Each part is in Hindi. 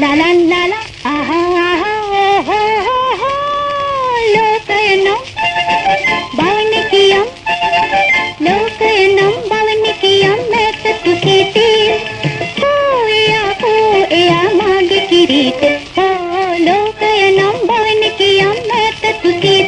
La la la la, aha aha, oh oh oh, bavanikiyam, lokayam, bavanikiyam, meta tukiti, poya poya mage सबके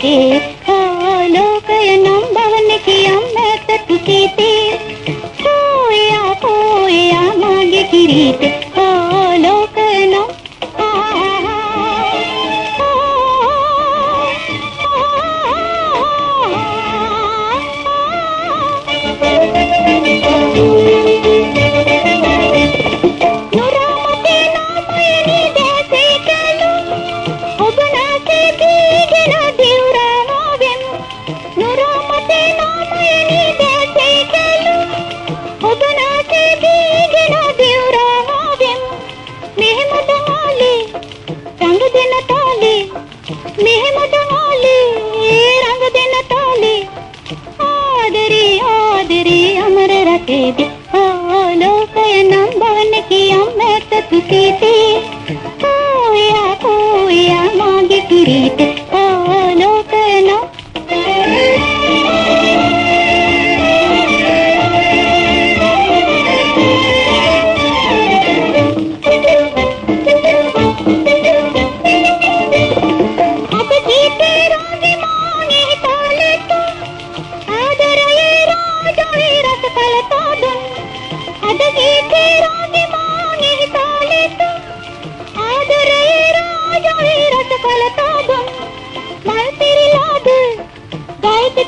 के लोकयनं भवनकियं सतु कीते पूया पूया मागे किरीट ओ लोकयनं Thank you. ಸೇದಿ ಲೋಕಯ ನಂಬವನಕ್ಕೆ ಅಮ್ಮತ್ತ ತುಸೀತಿ ಕೋಯ ಕೋಯ ಮಾಗಿ ಕಿರೀತೆ